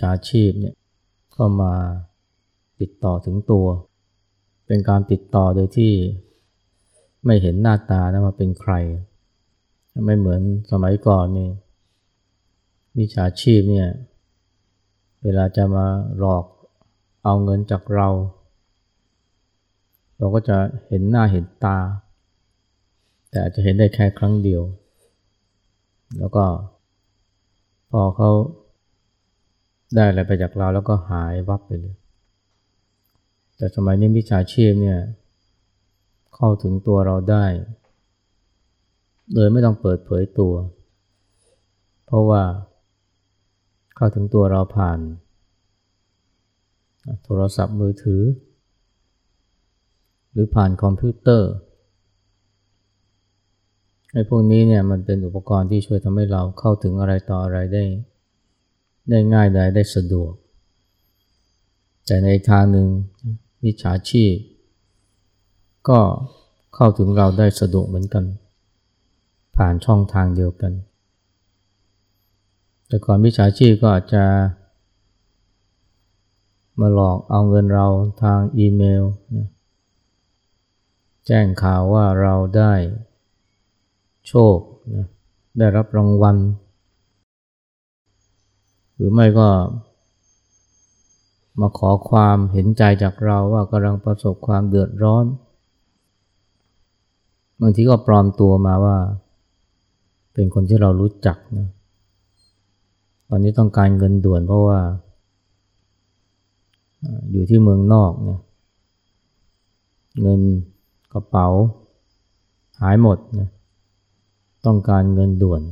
ที่ไม่โดนวิชาชีพเนี่ยเข้ามาติดต่อถึงตัว เป็นการติดต่อโดยที่ไม่เห็นหน้าตานะว่าเป็นใคร ไม่เหมือนสมัยก่อนนี่วิชาชีพเนี่ยเวลาจะมาหลอกเอาเงินจากเรา เราก็จะเห็นหน้าเห็นตา แต่อาจจะเห็นได้แค่ครั้งเดียว แล้วก็พอเขา ได้อะไรไปจากเราแล้วก็หายวับไปเลย แต่สมัยนี้วิชาชีพเนี่ยเข้าถึงตัวเราได้ โดยไม่ต้องเปิดเผยตัว เพราะว่า เข้าถึงตัวเราผ่าน โทรศัพท์มือถือ หรือผ่านคอมพิวเตอร์ไอ้พวกนี้เนี่ยมันเป็นอุปกรณ์ที่ช่วยทำให้เราเข้าถึงอะไรต่ออะไรได้ ได้ง่ายได้ได้สะดวก แต่ในทางหนึ่งวิชาชีพ ก็เข้าถึงเราได้สะดวกเหมือนกัน ผ่านช่องทางเดียวกัน แต่ก่อนวิชาชีพก็อาจจะ มาหลอกเอาเงินเราทางอีเมล แจ้งข่าวว่าเราได้โชค ได้รับรางวัล หรือไม่ก็มาขอความเห็นใจจากเราว่ากำลังประสบความเดือดร้อน บางทีก็ปลอมตัวมาว่า เป็นคนที่เรารู้จักนะตอนนี้ต้องการเงินด่วนเพราะว่า อยู่ที่เมืองนอกเนี่ยเงินกระเป๋า หายหมดนะต้องการเงินด่วน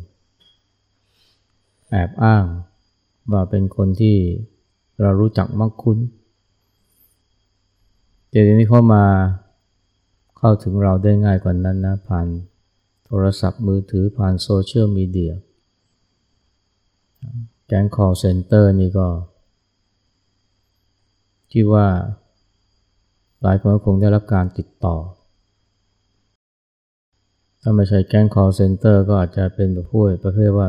แอบอ้าง ว่าเป็นคนที่เรารู้จักมักคุ้นแต่ทีนี้เข้ามาเข้าถึงเราได้ง่ายกว่านั้นนะผ่านโทรศัพท์มือถือผ่านโซเชียลมีเดียแก๊ง call center นี่ก็ ที่ว่าหลายคนคงได้รับการติดต่อ ถ้าไม่ใช่แก๊ง call center ก็อาจจะเป็นแบบพูดประเภทว่า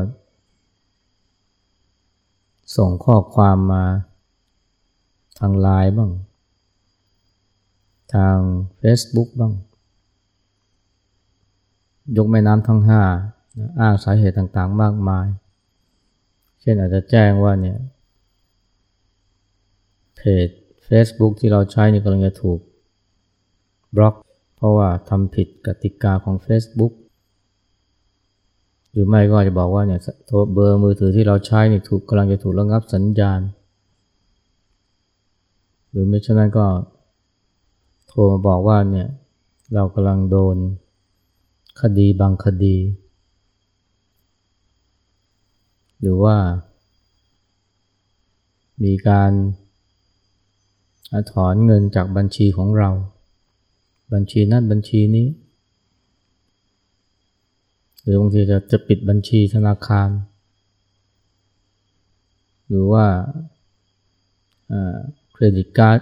ส่งข้อความมา ทางไลน์บ้าง ทาง Facebook บ้าง ยกแม่น้ำทั้งห้าอ้างสาเหตุต่างๆมากมาย เช่นอาจจะแจ้งว่าเนี่ยเพจ Facebook ที่เราใช้นี่กำลังจะถูกบล็อก เพราะว่าทำผิดกติกาของ Facebook หรือไม่ก็จะบอกว่าเนี่ยโทรเบอร์มือถือที่เราใช้นี่ถูกกำลังจะถูกระงับสัญญาณ หรือไม่เช่นนั้นก็โทรมาบอกว่าเนี่ยเรากำลังโดนคดีบางคดี หรือว่า มีการถอนเงินจากบัญชีของเรา บัญชีนั้นบัญชีนี้ หรือบางทีจะจะปิดบัญชีธนาคาร หรือว่าเครดิตการ์ด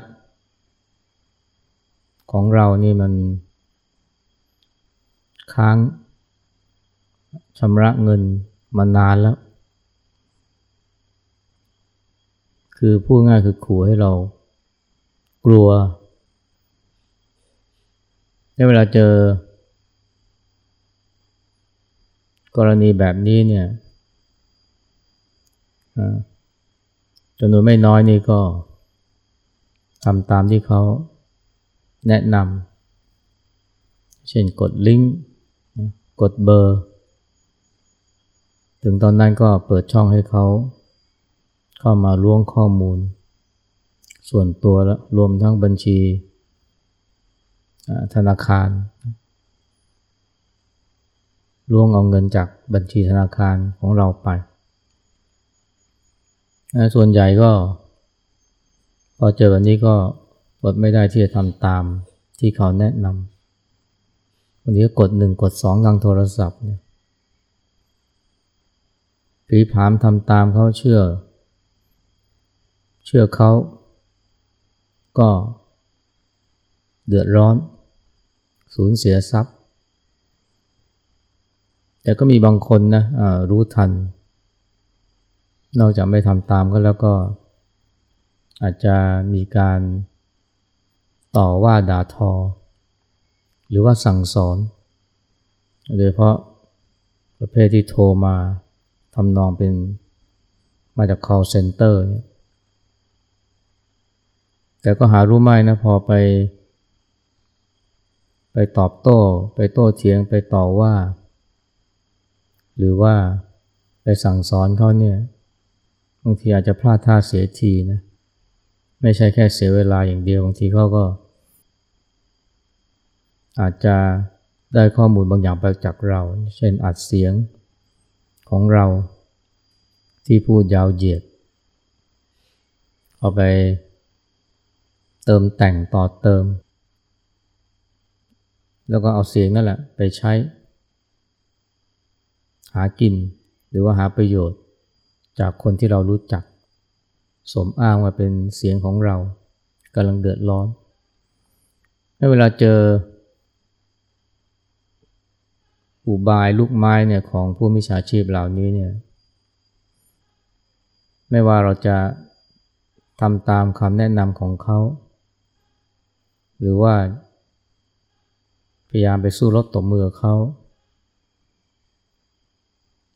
ของเรานี่มันค้างชำระเงินมานานแล้ว คือพูดง่ายคือขู่ให้เรากลัวในเวลาเจอ กรณีแบบนี้เนี่ยจำนวนไม่น้อยนี่ก็ทำตามที่เขาแนะนำเช่นกดลิงก์กดเบอร์ ถึงตอนนั้นก็เปิดช่องให้เขาเข้ามาล้วงข้อมูล ส่วนตัวและรวมทั้งบัญชีธนาคาร ล่วงเอาเงินจากบัญชีธนาคารของเราไป ส่วนใหญ่ก็ พอเจอแบบนี้ก็อดไม่ได้ที่จะทำตามที่เขาแนะนำวันนี้ก็กดหนึ่งกดสองทางโทรศัพท์เนี่ยผีผามทำตามเขาเชื่อ เชื่อเขาก็เดือดร้อน สูญเสียทรัพย์ แต่ก็มีบางคนนะรู้ทัน นอกจากไม่ทำตามก็แล้วก็ อาจจะมีการต่อว่าด่าทอ หรือว่าสั่งสอน โดยเพราะประเภทที่โทรมาทำนองเป็นมาจาก call center เนี่ยแต่ก็หารู้ไม่นะพอไป ไปตอบโต้ ไปโต้เถียงไปต่อว่า หรือว่าไปสั่งสอนเขาเนี่ยบางทีอาจจะพลาดท่าเสียทีนะไม่ใช่แค่เสียเวลาอย่างเดียวบางทีเขาก็ อาจจะได้ข้อมูลบางอย่างไปจากเรา เช่นอัดเสียงของเราที่พูดยาวเหยียด เอาไปเติมแต่งต่อเติม แล้วก็เอาเสียงนั่นแหละไปใช้ หากิน หรือว่าหาประโยชน์ จากคนที่เรารู้จัก สมอ้างว่าเป็นเสียงของเรากำลังเดือดร้อนเวลาเจอ อุบายลูกไม้เนี่ยของผู้มิจฉาชีพเหล่านี้เนี่ยไม่ว่าเราจะทำตามคำแนะนำของเขา หรือว่าพยายามไปสู้รบตบมือเขา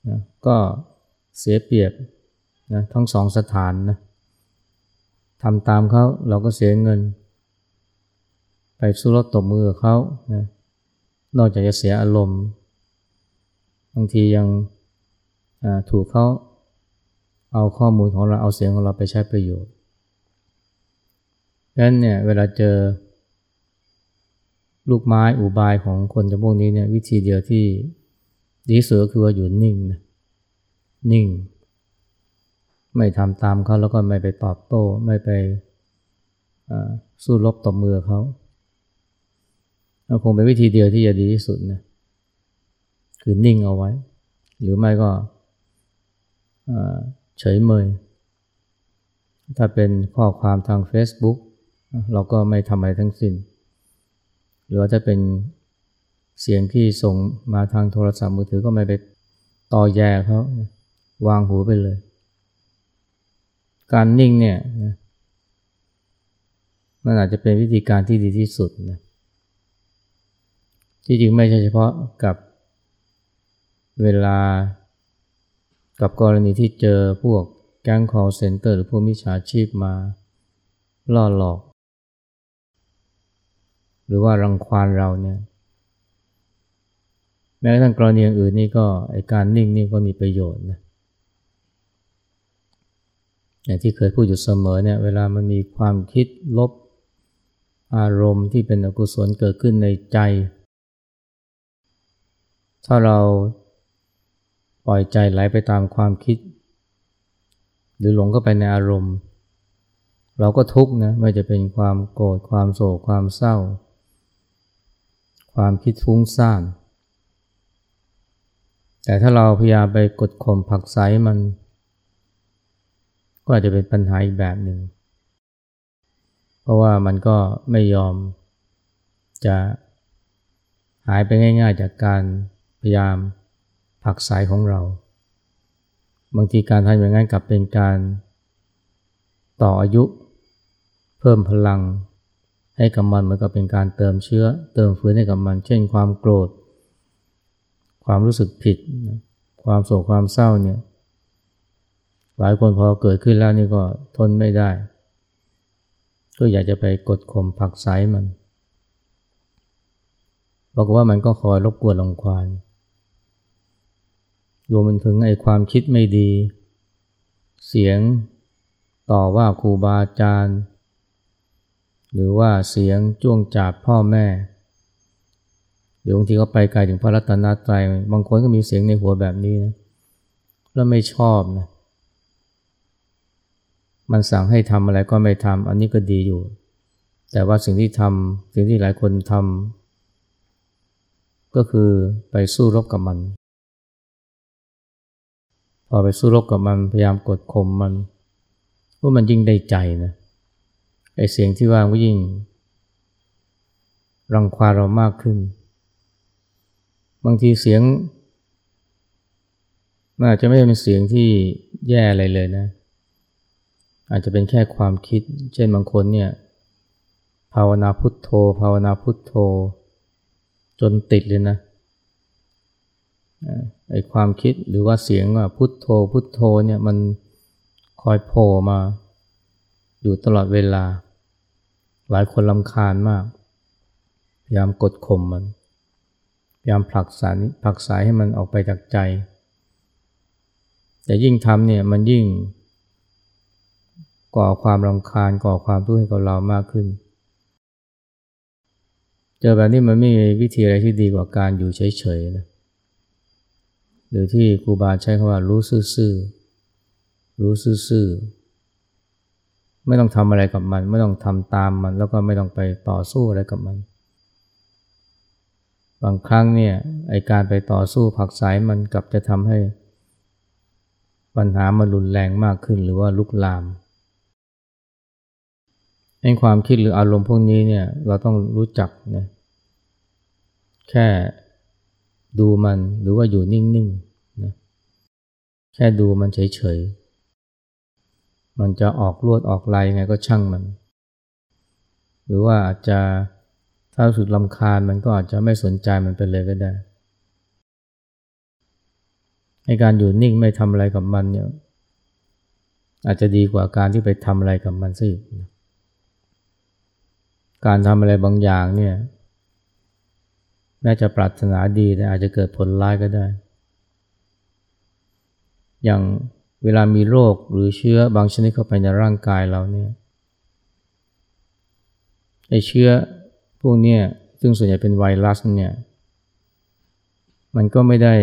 นะก็เสียเปรียบนะทั้งสองสถานนะทำตามเขาเราก็เสียเงิน ไปสู้รบตบมือเขานะนอกจากจะเสียอารมณ์ บางทียังถูกเขาเอาข้อมูลของเราเอาเสียงของเราไปใช้ประโยชน์ดังนั้นเนี่ยเวลาเจอลูกไม้อุบายของคนจำพวกนี้เนี่ยวิธีเดียวที่ ดีสุดก็คือว่าอยู่นิ่งนะนิ่ง ไม่ทำตามเขาแล้วก็ไม่ไปตอบโต้ ไม่ไปสู้รบตบมือเขาคงเป็นวิธีเดียวที่จะดีที่สุดนะคือนิ่งเอาไว้ หรือไม่ก็เฉยเมย ถ้าเป็นข้อความทาง Facebook เราก็ไม่ทำอะไรทั้งสิ้น หรือว่าถ้าเป็น เสียงที่ส่งมาทางโทรศัพท์มือถือก็ไม่ไปต่อแย่เขาวางหูไปเลย การนิ่งเนี่ยมันอาจจะเป็นวิธีการที่ดีที่สุดนะที่จริงไม่ใช่เฉพาะกับเวลากับกรณีที่เจอพวกแก๊ง call center หรือพวกมิจฉาชีพมาล่อหลอก หรือว่ารังควานเราเนี่ย แม้กระทั่งกรณีอื่นนี่ก็ไอการนิ่งนี่ก็มีประโยชน์นะอย่างที่เคยพูดอยู่เสมอเนี่ยเวลามันมีความคิดลบอารมณ์ที่เป็นอกุศลเกิดขึ้นในใจ ถ้าเราปล่อยใจไหลไปตามความคิด หรือหลงเข้าไปในอารมณ์ เราก็ทุกข์นะไม่จะเป็นความโกรธความโศกความเศร้า ความคิดฟุ้งซ่าน แต่ถ้าเราพยายามไปกดข่มผักไสมัน ก็อาจจะเป็นปัญหาอีกแบบหนึ่ง เพราะว่ามันก็ไม่ยอมจะหายไปง่าย ๆ จากการพยายามผักสายของเรา บางทีการทำอย่างนั้นกลับเป็นการต่ออายุ เพิ่มพลังให้กับมันเหมือนกับเป็นการเติมเชื้อ เติมฟื้นให้กับมัน เช่นความโกรธ ความรู้สึกผิด ความโศกความเศร้าเนี่ย หลายคนพอเกิดขึ้นแล้วนี่ก็ทนไม่ได้ ก็อยากจะไปกดข่มผักไสมันบอกว่ามันก็คอยรบกวนลงควานรวมถึงไอ้ความคิดไม่ดี เสียงต่อว่าครูบาอาจารย์ หรือว่าเสียงจ้วงจาบพ่อแม่ รือบางทีก็ไปไกลถึงพระรัตนตรัยบางคนก็มีเสียงในหัวแบบนี้นะแล้วไม่ชอบนะมันสั่งให้ทำอะไรก็ไม่ทำอันนี้ก็ดีอยู่ แต่ว่าสิ่งที่ทำสิ่งที่หลายคนทำก็คือไปสู้รบกับมัน พอไปสู้รบกับมันพยายามกดข่มมันว่ามันยิ่งได้ใจนะไอเสียงที่ว่าก็ยิ่งรังควาเรามากขึ้น บางทีเสียงมันอาจจะไม่เป็นเสียงที่แย่อะไรเลยนะ อาจจะเป็นแค่ความคิด เช่นบางคนเนี่ย ภาวนาพุทโธ ภาวนาพุทโธ จนติดเลยนะไอความคิดหรือว่าเสียงว่าพุทโธ พุทโธเนี่ยมันคอยโผล่มา อยู่ตลอดเวลา หลายคนลำคาญมาก พยายามกดข่มมัน พยายามผลักสายผลักสายให้มันออกไปจากใจ แต่ยิ่งทำเนี่ยมันยิ่ง ก่อความรำคาญก่อความทุกข์ให้กับเรามากขึ้น เจอแบบนี้มันไม่มีวิธีอะไรที่ดีกว่าการอยู่เฉยๆนะหรือที่ครูบาใช้คำว่ารู้ซื่อๆรู้ซื่อๆไม่ต้องทำอะไรกับมัน ไม่ต้องทำตามมัน แล้วก็ไม่ต้องไปต่อสู้อะไรกับมัน บางครั้งเนี่ยไอการไปต่อสู้ผักสายมันกลับจะทำให้ ปัญหามันรุนแรงมากขึ้นหรือว่าลุกลามไอ้ความคิดหรืออารมณ์พวกนี้เนี่ยเราต้องรู้จักนะแค่ดูมันหรือว่าอยู่นิ่งๆนะแค่ดูมันเฉยๆ มันจะออกลวดออกลายไงก็ช่างมัน หรือว่าอาจจะ ถ้าสุดลำคาญมันก็อาจจะไม่สนใจมันไปเลยก็ได้ในการอยู่นิ่งไม่ทำอะไรกับมันเนี่ยอาจจะดีกว่าการที่ไปทำอะไรกับมันซะอีกการทำอะไรบางอย่างเนี่ยแม้จะปรารถนาดีแต่อาจจะเกิดผลร้ายก็ได้ อย่างเวลามีโรคหรือเชื้อบางชนิดเข้าไปในร่างกายเราเนี่ยไอเชื้อ พวกนี้ซึ่งส่วนใหญ่เป็นไวรัสเนี่ย มันก็ไม่ได้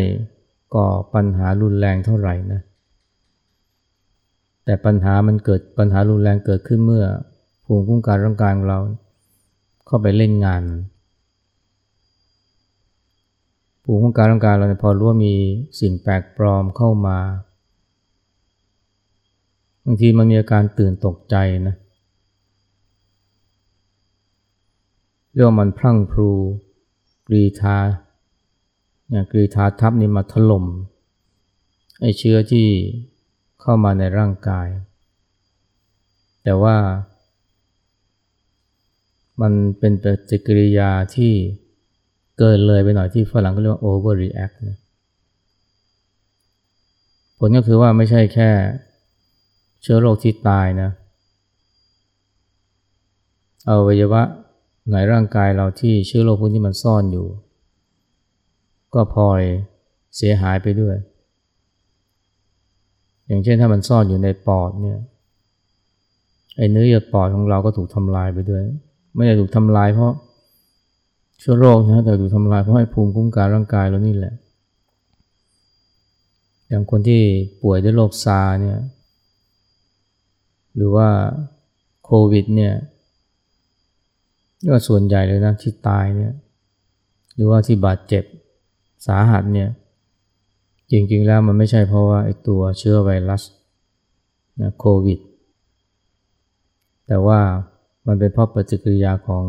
ก่อปัญหารุนแรงเท่าไหร่นะ แต่ปัญหามันเกิดปัญหารุนแรงเกิดขึ้นเมื่อภูมิคุ้มกันร่างกายของเรา เข้าไปเล่นงาน ภูมิคุ้มกันร่างกายเราเนี่ยพอรู้ว่ามีสิ่งแปลกปลอมเข้ามา บางทีมันมีอาการตื่นตกใจนะเเรียกว่ามันพลั่งพลูกรีธาเนี่ยกรีธาทับนี่มาถล่มไอเชื้อที่เข้ามาในร่างกาย แต่ว่ามันเป็นปฏิกิริยาที่เกินเลยไปหน่อยที่ฝรั่งก็เรียกว่า overreact นะผลก็คือว่าไม่ใช่แค่เชื้อโรคที่ตายนะอวัยวะ ในร่างกายเราที่เชื้อโรคพวกนี้มันซ่อนอยู่ ก็พลอยเสียหายไปด้วย อย่างเช่นถ้ามันซ่อนอยู่ในปอดเนี่ยไอ้เนื้อเยื่อปอดของเราก็ถูกทำลายไปด้วย ไม่ได้ถูกทำลายเพราะเชื้อโรคนะแต่ถูกทำลายเพราะให้ภูมิคุ้มกันร่างกายเรานี่แหละ อย่างคนที่ป่วยด้วยโรคซาเนี่ยหรือว่าโควิดเนี่ย ก็ส่วนใหญ่เลยนะที่ตายเนี่ยหรือว่าที่บาดเจ็บสาหัสเนี่ยจริงๆแล้วมันไม่ใช่เพราะว่าไอ้ตัวเชื้อไวรัสนะโควิด แต่ว่ามันเป็นเพราะปฏิกิริยาของ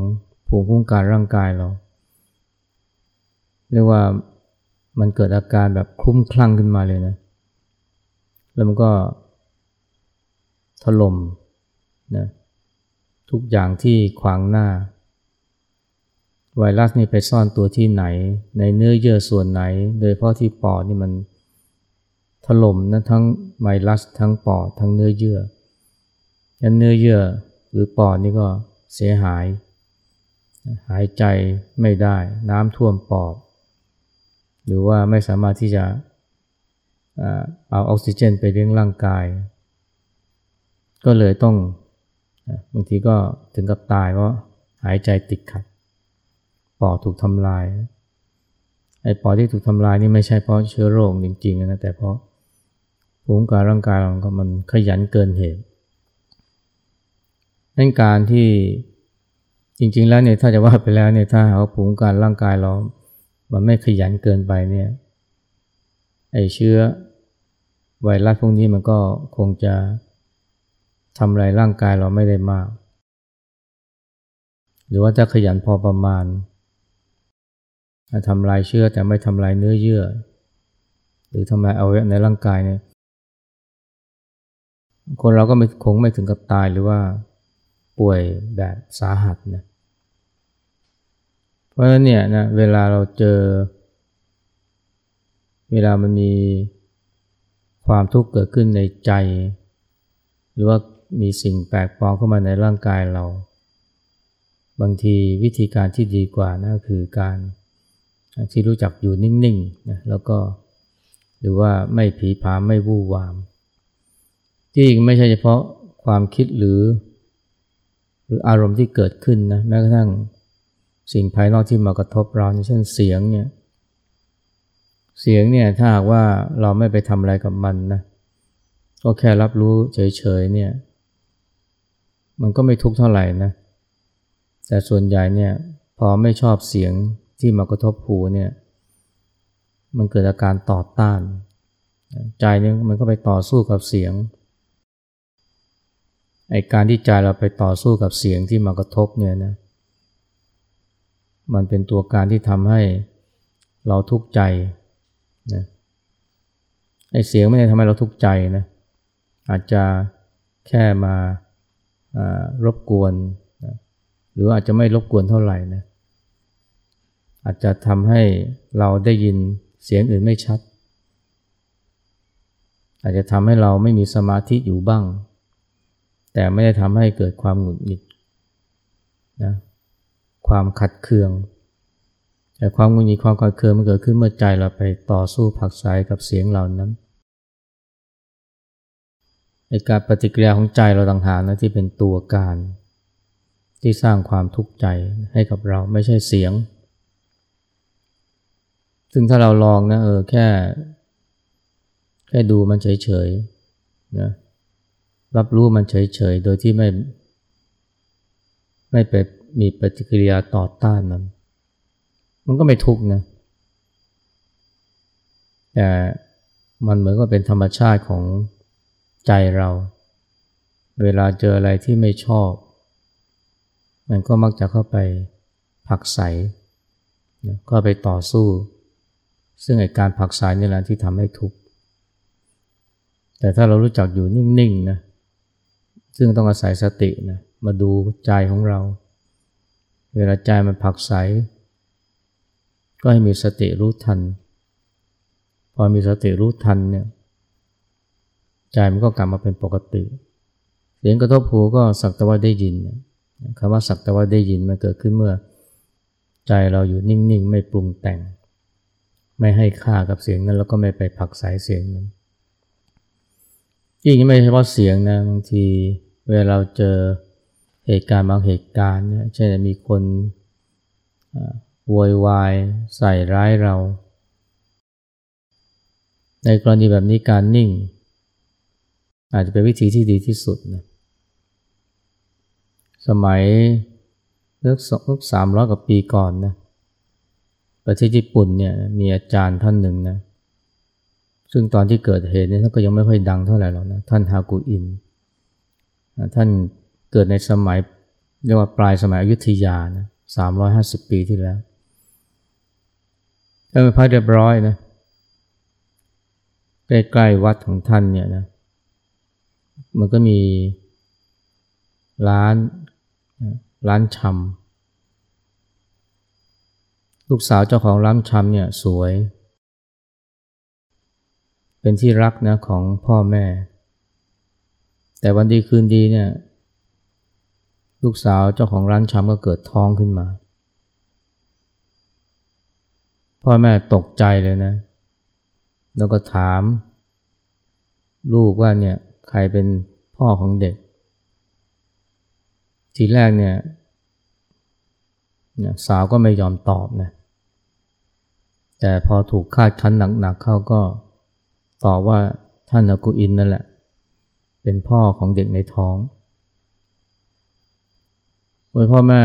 ภูมิคุ้มกันร่างกายเรา เรียกว่ามันเกิดอาการแบบคลุ้มคลั่งขึ้นมาเลยนะ แล้วมันก็ถล่มนะทุกอย่างที่ขวางหน้า ไวรัสนี่ไปซ่อนตัวที่ไหน ในเนื้อเยื่อส่วนไหน โดยเพราะที่ปอดนี่มันถล่มนะทั้งไวรัสทั้งปอดทั้งเนื้อเยื่อยันเนื้อเยื่อหรือปอดนี่ก็เสียหาย หายใจไม่ได้น้ำท่วมปอด หรือว่าไม่สามารถที่จะเอาออกซิเจนไปเลี้ยงร่างกาย ก็เลยต้องบางทีก็ถึงกับตายเพราะหายใจติดขัด ปอดถูกทำลาย ไอ้ปอดที่ถูกทำลายนี่ไม่ใช่เพราะเชื้อโรคจริงๆนะแต่เพราะภูมิการร่างกายเรามันขยันเกินเหตุนั่นการที่จริงๆแล้วเนี่ยถ้าจะว่าไปแล้วเนี่ยถ้าหาภูมิการร่างกายเรา มันไม่ขยันเกินไปเนี่ยไอเชื้อไวรัสพวกนี้มันก็คงจะทำลายร่างกายเราไม่ได้มาก หรือว่าถ้าขยันพอประมาณ ทำลายเชื้อแต่ไม่ทำลายเนื้อเยื่อ หรือทำลายอวัยวะในร่างกายเนี่ยคนเราก็ไม่คงไม่ถึงกับตายหรือว่าป่วยแบบสาหัสนะเพราะฉะนั้นเนี่ยนะเวลาเราเจอ เวลามันมีความทุกข์เกิดขึ้นในใจ หรือว่ามีสิ่งแปลกปลอมเข้ามาในร่างกายเรา บางทีวิธีการที่ดีกว่านะคือการ ที่รู้จักอยู่นิ่งๆนะแล้วก็หรือว่าไม่ผีผามไม่วู่วาม ที่จริงไม่ใช่เฉพาะความคิดหรือ หรืออารมณ์ที่เกิดขึ้นนะแม้กระทั่งสิ่งภายนอกที่มากระทบเราเช่นเสียงเนี่ยเสียงเนี่ยถ้าหากว่าเราไม่ไปทำอะไรกับมันนะก็แค่รับรู้เฉยๆเนี่ยมันก็ไม่ทุกข์เท่าไหร่นะแต่ส่วนใหญ่เนี่ยพอไม่ชอบเสียง ที่มากระทบหูเนี่ย มันเกิดอาการต่อต้าน ใจเนี่ยมันก็ไปต่อสู้กับเสียงไอการที่ใจเราไปต่อสู้กับเสียงที่มากระทบเนี่ยนะ มันเป็นตัวการที่ทำให้เราทุกข์ใจนะไอเสียงไม่ได้ทำให้เราทุกข์ใจนะ อาจจะแค่มารบกวนนะหรืออาจจะไม่รบกวนเท่าไหร่นะ อาจจะทำให้เราได้ยินเสียงอื่นไม่ชัด อาจจะทำให้เราไม่มีสมาธิอยู่บ้าง แต่ไม่ได้ทำให้เกิดความหงุดหงิดนะความขัดเคือง แต่ความหงุดหงิดความขัดเคืองมันเกิดขึ้นเมื่อใจเราไปต่อสู้ผักสายกับเสียงเหล่านั้นในการปฏิกิริยาของใจเราต่างหากนะที่เป็นตัวการ ที่สร้างความทุกข์ใจให้กับเราไม่ใช่เสียง ซึ่งถ้าเราลองนะเออแค่ แค่ดูมันเฉยๆนะรับรู้มันเฉยๆ โดยที่ไม่ ไม่ไปมีปฏิกิริยาต่อต้านมัน มันก็ไม่ทุกข์นะแต่มันเหมือนก็เป็นธรรมชาติของใจเรา เวลาเจออะไรที่ไม่ชอบ มันก็มักจะเข้าไปผักใสก็ไปต่อสู้ ซึ่งไอการผักสายนี่แหละที่ทำให้ทุกข์แต่ถ้าเรารู้จักอยู่นิ่งๆนะซึ่งต้องอาศัยสตินะมาดูใจของเรา เวลาใจมันผักใสก็ให้มีสติรู้ทัน พอมีสติรู้ทันเนี่ยใจมันก็กลับมาเป็นปกติ เสียงกระทบหูก็สักแต่ว่าได้ยินคำว่าสักแต่ว่าได้ยินมันเกิดขึ้นเมื่อ ใจเราอยู่นิ่งๆ ไม่ปรุงแต่ง ไม่ให้ค่ากับเสียงนั้น แล้วก็ไม่ไปผักสายเสียงนั้นยิ่งไม่เฉพาะเสียงนะบางทีเวลาเราเจอเหตุการณ์บางเหตุการณ์เนี่ยเช่นมีคนโวยวายใส่ร้ายเรา ในกรณีแบบนี้การนิ่ง อาจจะเป็นวิธีที่ดีที่สุดนะสมัยเลือกสามร้อยกว่าปีก่อนนะ ประเทศญี่ปุ่นเนี่ยมีอาจารย์ท่านหนึ่งนะซึ่งตอนที่เกิดเหตุเนี่ยท่านก็ยังไม่ค่อยดังเท่าไหร่หรอกนะท่านฮากุอิน ท่านเกิดในสมัยเรียกว่าปลายสมัยอยุธยานะสามร้อยห้าสิบปีที่แล้วท่านเป็นพระเรียบร้อยนะใกล้ๆวัดของท่านเนี่ยนะมันก็มีร้านร้านชำ ลูกสาวเจ้าของร้านชำเนี่ยสวย เป็นที่รักนะของพ่อแม่ แต่วันดีคืนดีเนี่ย ลูกสาวเจ้าของร้านชำก็เกิดท้องขึ้นมา พ่อแม่ตกใจเลยนะ แล้วก็ถาม ลูกว่าเนี่ยใครเป็นพ่อของเด็ก ทีแรกเนี่ยสาวก็ไม่ยอมตอบนะ แต่พอถูกคาดคั้นหนักๆเข้าก็ตอบว่าท่านอากุอินนั่นแหละ เป็นพ่อของเด็กในท้องโดยพ่อแม่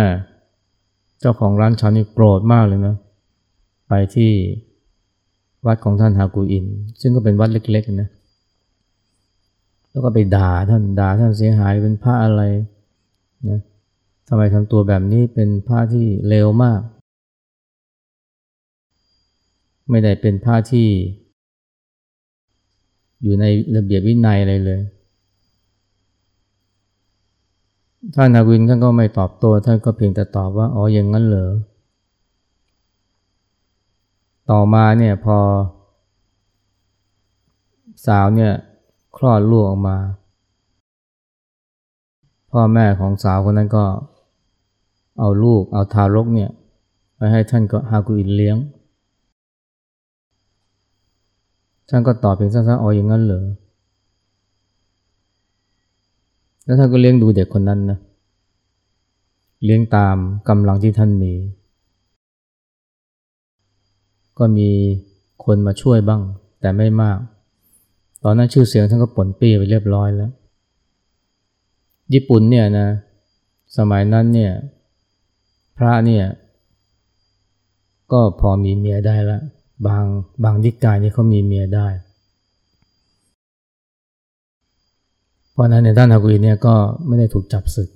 เจ้าของร้านชานี่โกรธมากเลยนะ ไปที่วัดของท่านฮากุอิน ซึ่งก็เป็นวัดเล็กๆนะแล้วก็ไปด่าท่านด่าท่านเสียหายเป็นพระอะไรนะทำไมทำตัวแบบนี้เป็นพระที่เลวมาก ไม่ได้เป็นผ้าที่ อยู่ในระเบียบวินัยอะไรเลย ท่านนาวินท่านก็ไม่ตอบโต้ท่านก็เพียงแต่ตอบว่าอ๋ออย่างนั้นเหรอ ต่อมาเนี่ยพอ สาวเนี่ยคลอดลูกออกมา พ่อแม่ของสาวคนนั้นก็เอาลูกเอาทารกเนี่ยไปให้ท่านก็ฮากุอินเลี้ยง ท่านก็ตอบเพียงสั้นๆอ๋ออย่างนั้นเหรอ แล้วท่านก็เลี้ยงดูเด็กคนนั้นนะ เลี้ยงตามกำลังที่ท่านมี ก็มีคนมาช่วยบ้าง แต่ไม่มาก ตอนนั้นชื่อเสียงท่านก็ป่นปี้ไปเรียบร้อยแล้ว ญี่ปุ่นเนี่ยนะ สมัยนั้นเนี่ย พระเนี่ย ก็พอมีเมียได้แล้ว บางบางนิกายนี่เขามีเมียได้ เพราะนั้นในด้านฮากุอิเนี่ยก็ไม่ได้ถูกจับศึก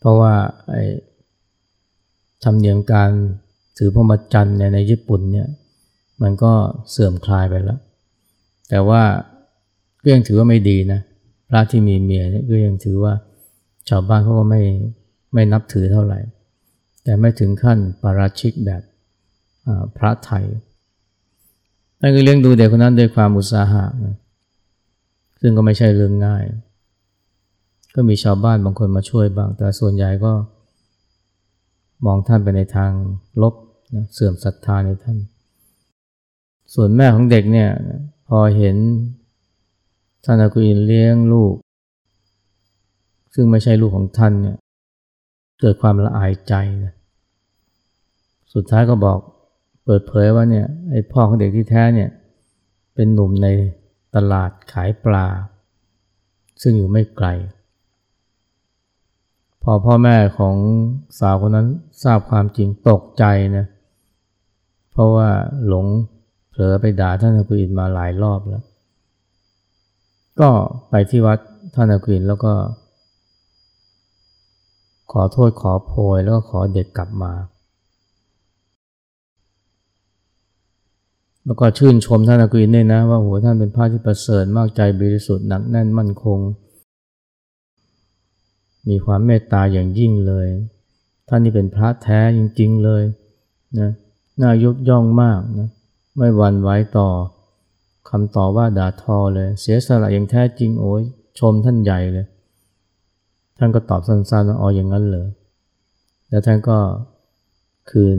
เพราะว่าไอ้ธรรมเนียมการถือพรหมจรรย์ในญี่ปุ่นเนี่ยมันก็เสื่อมคลายไปแล้ว แต่ว่าก็ยังถือว่าไม่ดีนะพระที่มีเมียเนี่ยก็ยังถือว่าชาวบ้านเขาก็ไม่ไม่นับถือเท่าไหร่ แต่ไม่ถึงขั้นปาราชิกแบบพระไทยนั่นคือเลี้ยงดูเด็กคนนั้นด้วยความอุตสาหะนะซึ่งก็ไม่ใช่เรื่องง่าย ก็มีชาวบ้านบางคนมาช่วยบ้าง แต่ส่วนใหญ่ก็ มองท่านไปในทางลบนะเสื่อมศรัทธาในท่าน ส่วนแม่ของเด็กเนี่ย พอเห็นท่านอากุอินเลี้ยงลูก ซึ่งไม่ใช่ลูกของท่านเนี่ย เกิดความละอายใจนะสุดท้ายก็บอกเปิดเผยว่าเนี่ยไอ้พ่อของเด็กที่แท้เนี่ยเป็นหนุ่มในตลาดขายปลา ซึ่งอยู่ไม่ไกล พอพ่อแม่ของสาวคนนั้นทราบความจริงตกใจนะเพราะว่าหลงเผลอไปด่าท่านอากุอินมาหลายรอบแล้ว ก็ไปที่วัดท่านอากุอินแล้วก็ ขอโทษขอโพยแล้วก็ขอเด็กกลับมา แล้วก็ชื่นชมท่านอากุินด้วยนะ ว่าโหท่านเป็นพระที่ประเสริฐมากใจบริสุทธิ์หนักแน่นมั่นคง มีความเมตตาอย่างยิ่งเลย ท่านนี่เป็นพระแท้จริง ๆเลยนะน่ายกย่องมากนะไม่หวั่นไหวต่อคำต่อว่าด่าทอเลย เสียสละอย่างแท้จริงโอ้ยชมท่านใหญ่เลย ท่านก็ตอบสั้นๆว่าอ๋ออย่างนั้นเหรอแล้วท่านก็คืน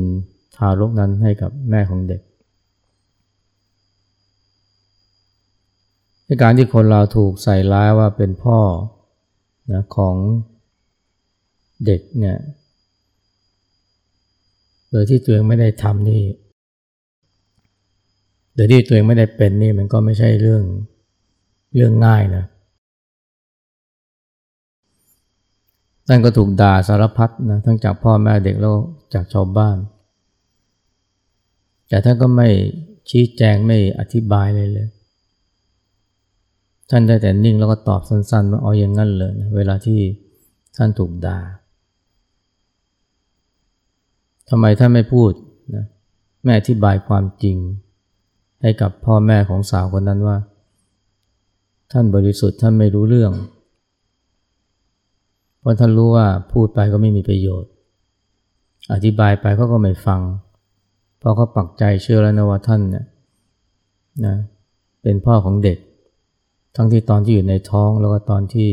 ทารกนั้นให้กับแม่ของเด็กในการที่คนเราถูกใส่ร้ายว่าเป็นพ่อนะของเด็กเนี่ย โดยที่ตัวเองไม่ได้ทำนี่ โดยที่ตัวเองไม่ได้เป็นนี่มันก็ไม่ใช่เรื่องเรื่องง่ายนะ ท่านก็ถูกด่าสารพัดนะทั้งจากพ่อแม่เด็กแล้วจากชาวบ้าน แต่ท่านก็ไม่ชี้แจงไม่อธิบายเลยเลย ท่านได้แต่นิ่งแล้วก็ตอบสั้นๆว่าอ๋อย่างนั้นเลยนะเวลาที่ท่านถูกด่าทำไมท่านไม่พูดนะแม่อธิบายความจริง ให้กับพ่อแม่ของสาวคนนั้นว่า ท่านบริสุทธิ์ท่านไม่รู้เรื่อง เพราะท่านรู้ว่าพูดไปก็ไม่มีประโยชน์ อธิบายไปเขาก็ไม่ฟัง เพราะเขาปักใจเชื่อแล้วนะว่าท่านเนี่ยนะเป็นพ่อของเด็ก ทั้งที่ตอนที่อยู่ในท้องแล้วก็ตอนที่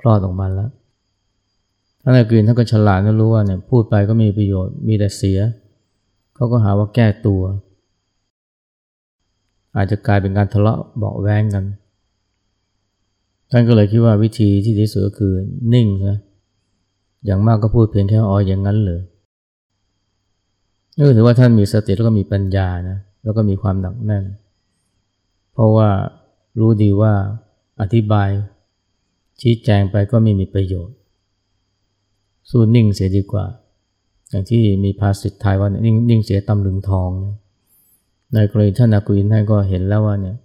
คลอดออกมาแล้วท่านอากินท่านก็ฉลาดนะรู้ว่าเนี่ยพูดไปก็มีประโยชน์มีแต่เสีย เขาก็หาว่าแก้ตัว อาจจะกลายเป็นการทะเลาะเบาแวงกัน ท่านก็เลยคิดว่าวิธีที่ดีสุดก็คือนิ่งนะอย่างมากก็พูดเพียงแค่อ๋ออย่างนั้นเลยนี่ถือว่าท่านมีสติแล้วก็มีปัญญานะแล้วก็มีความหนักแน่น เพราะว่ารู้ดีว่าอธิบาย ชี้แจงไปก็ไม่มีประโยชน์ สู้นิ่งเสียดีกว่า อย่างที่มีภาษิตไทยว่านิ่งนิ่งเสียตำลึงทองในกรณีท่านอากุอินท่านก็เห็นแล้วว่าเนี่ย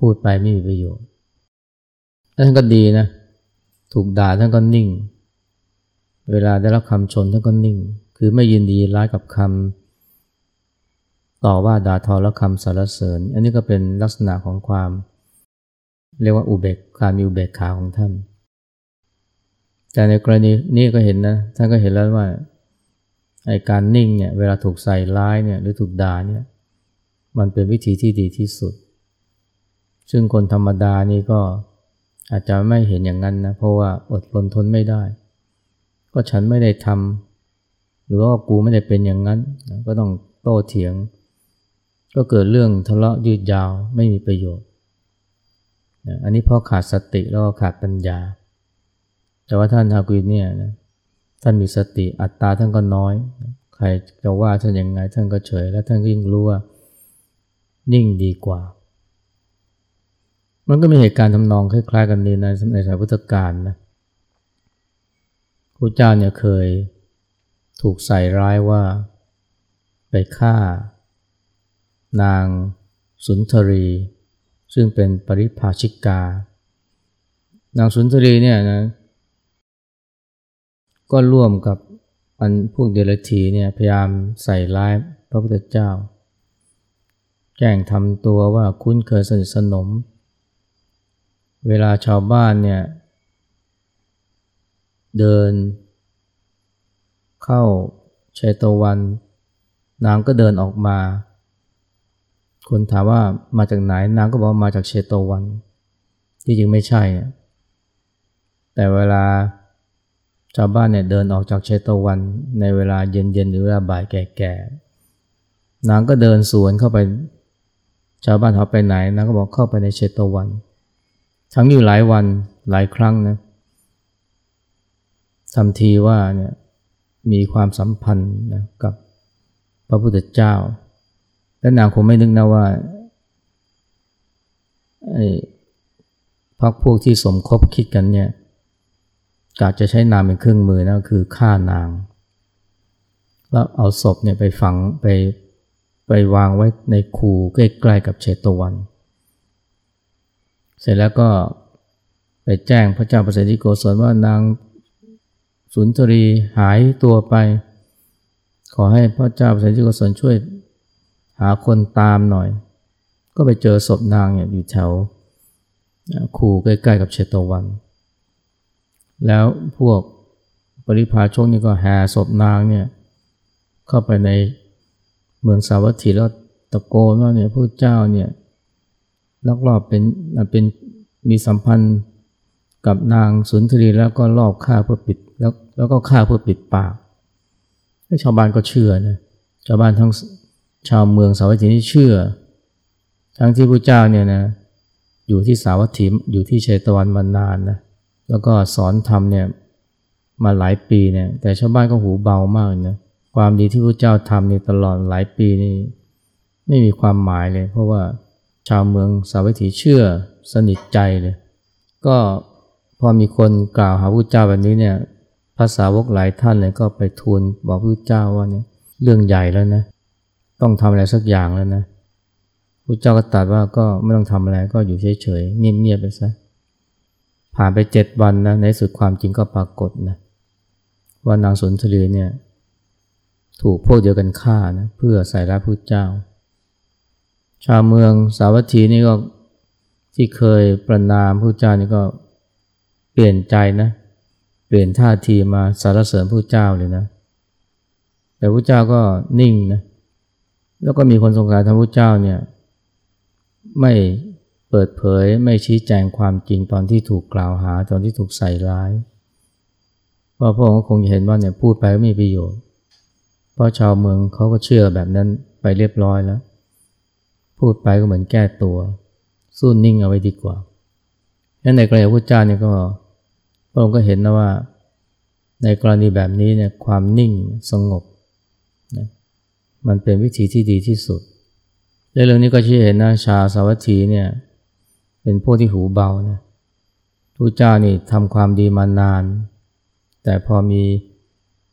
พูดไปไม่มีประโยชน์ ท่านก็ดีนะ ถูกด่าท่านก็นิ่ง เวลาได้รับคำชมท่านก็นิ่ง คือไม่ยินดีร้ายกับคำต่อว่าด่าทอและคำสรรเสริญ อันนี้ก็เป็นลักษณะของความ เรียกว่าอุเบกกามีอุเบกขาของท่าน แต่ในกรณีนี้ก็เห็นนะ ท่านก็เห็นแล้วว่าไอการนิ่งเนี่ยเวลาถูกใส่ร้ายเนี่ยหรือถูกด่าเนี่ยมันเป็นวิธีที่ดีที่สุด ซึ่งคนธรรมดานี่ก็ อาจจะไม่เห็นอย่างนั้นนะ เพราะว่าอดทนทนไม่ได้ ก็ฉันไม่ได้ทำหรือว่ากูไม่ได้เป็นอย่างนั้น ก็ต้องโต้เถียง ก็เกิดเรื่องทะเลาะยืดยาวไม่มีประโยชน์ อันนี้เพราะขาดสติแล้วก็ขาดปัญญา แต่ว่าท่านฮากุยเนี่ยนะท่านมีสติอัตตาท่านก็น้อย ใครจะว่าท่านยังไงท่านก็เฉย และท่านก็ยิ่งรู้ว่า นิ่งดีกว่า มันก็มีเหตุการณ์ทำนองคล้ายๆ กันนี้นะในสายพุทธกาลนะพระเจ้าเนี่ยเคยถูกใส่ร้ายว่าไปฆ่า นางสุนทรี ซึ่งเป็นปริภาชิกา นางสุนทรีเนี่ยนะก็ร่วมกับอันพวกเดรัจฉีเนี่ยพยายามใส่ร้ายพระพุทธเจ้า แกล้งทำตัวว่าคุ้นเคยสนิทสนม เวลาชาวบ้านเนี่ย เดิน เข้าเชตวัน นางก็เดินออกมา คนถามว่ามาจากไหนนางก็บอกมาจากเชตวัน ที่จริงไม่ใช่ แต่เวลาชาวบ้านเนี่ยเดินออกจากเชตวัน ในเวลาเย็นๆหรือเวลาบ่ายแก่ๆนางก็เดินสวนเข้าไป ชาวบ้านเขาไปไหนนางก็บอกเข้าไปในเชตวัน ทั้งอยู่หลายวันหลายครั้งนะทำทีว่าเนี่ยมีความสัมพันธ์นะกับพระพุทธเจ้า และนางคงไม่นึกนะว่าไอ้พักพวกที่สมคบคิดกันเนี่ยกาจะใช้นามเป็นเครื่องมือนะคือฆ่านาง แล้วเอาศพเนี่ยไปฝังไปไปวางไว้ในคูใกล้ๆกับเชตวันเเสร็จแล้วก็ไปแจ้งพระเจ้าประสิทธิโกศลว่านางสุนทรีหายตัวไป ขอให้พระเจ้าประสิทธิโกศลช่วยหาคนตามหน่อย ก็ไปเจอศพนางเนี่ยอยู่แถวคูใกล้ๆกับเชตวัน แล้วพวกปริพาชกนี่ก็แห่ศพนางเนี่ยเข้าไปในเมืองสาวัตถีแล้วตะโกนว่าเนี่ยพระเจ้าเนี่ย ลักลอบเป็นเป็นมีสัมพันธ์กับนางสุนทรีแล้วก็ลอบฆ่าเพื่อปิดแล้วแล้วก็ฆ่าเพื่อปิดปากให้ชาวบ้านก็เชื่อนะชาวบ้านทั้งชาวเมืองสาวัตถีนี่เชื่อ ทั้งที่พระเจ้าเนี่ยนะอยู่ที่สาวัตถีอยู่ที่เชตวันมานานนะแล้วก็สอนทำเนี่ยมาหลายปีเนี่ยแต่ชาวบ้านก็หูเบามากนะความดีที่พระเจ้าทำนี่ตลอดหลายปีนี่ไม่มีความหมายเลย เพราะว่า ชาวเมืองสาวัตถีเชื่อสนิทใจเลย ก็พอมีคนกล่าวหาพระเจ้าแบบนี้เนี่ยภาษาวกหลายท่านเลยก็ไปทูลบอกพระเจ้าว่าเนี่ยเรื่องใหญ่แล้วนะ ต้องทำอะไรสักอย่างแล้วนะพระเจ้าก็ตรัสว่าก็ไม่ต้องทำอะไรก็อยู่เฉยๆเงียบๆไปซะผ่านไปเจ็ดวันนะในสุดความจริงก็ปรากฏนะว่านางสุนทรีเนี่ยถูกพวกเดียวกันฆ่านะเพื่อใส่ร้ายพระเจ้า ชาวเมืองสาวัตถีนี่ก็ที่เคยประนามพระเจ้านี่ก็เปลี่ยนใจนะ เปลี่ยนท่าทีมาสารเสริญพระเจ้าเลยนะ แต่พระเจ้าก็นิ่งนะแล้วก็มีคนสงสัยทำพระเจ้าเนี่ยไม่เปิดเผยไม่ชี้แจงความจริงตอนที่ถูกกล่าวหาตอนที่ถูกใส่ร้ายเพราะพระองค์คงเห็นว่าเนี่ยพูดไปไม่มีประโยชน์ เพราะชาวเมืองเขาก็เชื่อแบบนั้นไปเรียบร้อยแล้ว พูดไปก็เหมือนแก้ตัว สู้นิ่งเอาไว้ดีกว่านั้นในกรณีพระเจ้าเนี่ยก็พระองค์ก็เห็นนะว่า ในกรณีแบบนี้เนี่ยความนิ่งสงบนะมันเป็นวิธีที่ดีที่สุดในเรื่องนี้ก็ชี้เห็นนะชาสาวัตถีเนี่ยเป็นพวกที่หูเบานะทูเจ้านี่ทำความดีมานาน แต่พอมี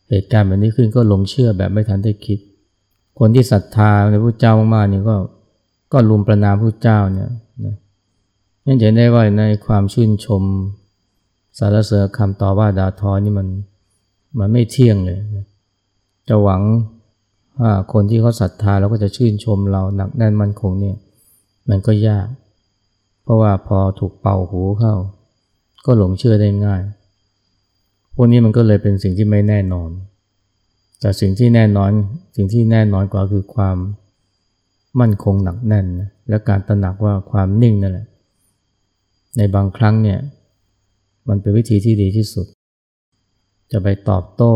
เหตุการณ์แบบนี้ขึ้นก็หลงเชื่อแบบไม่ทันได้คิด คนที่ศรัทธาในพระเจ้ามากๆนี่ก็ ก็ลุมประนามพระเจ้าเนี่ยนะนั่นจะได้ว่าในความชื่นชมสารเสริญคำต่อว่าดาทอนี่มันมันไม่เที่ยงเลยนะจะหวังว่าคนที่เขาศรัทธาแล้วก็จะชื่นชมเราหนักแน่นมั่นคงเนี่ยมันก็ยาก เพราะว่าพอถูกเป่าหูเข้า ก็หลงเชื่อได้ง่าย พวกนี้มันก็เลยเป็นสิ่งที่ไม่แน่นอน แต่สิ่งที่แน่นอนสิ่งที่แน่นอนกว่าคือความ มั่นคงหนักแน่น และการตระหนักว่าความนิ่งนั่นแหละ ในบางครั้งเนี่ยมันเป็นวิธีที่ดีที่สุด จะไปตอบโต้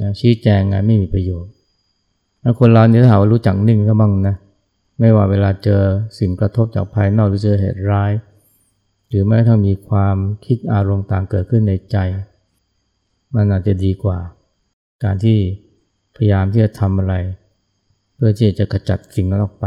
นะชี้แจงไงไม่มีประโยชน์ถ้าคนเราเนี่ยถ้าว่ารู้จักนิ่งก็บ้างนะ ไม่ว่าเวลาเจอสิ่งกระทบจากภายนอกหรือเจอเหตุร้าย หรือแม้ทั้งมีความคิดอารมณ์ต่างเกิดขึ้นในใจ มันอาจจะดีกว่า การที่พยายามที่จะทำอะไร พื่อที่จะกระจัดสิ่งนั้นออกไป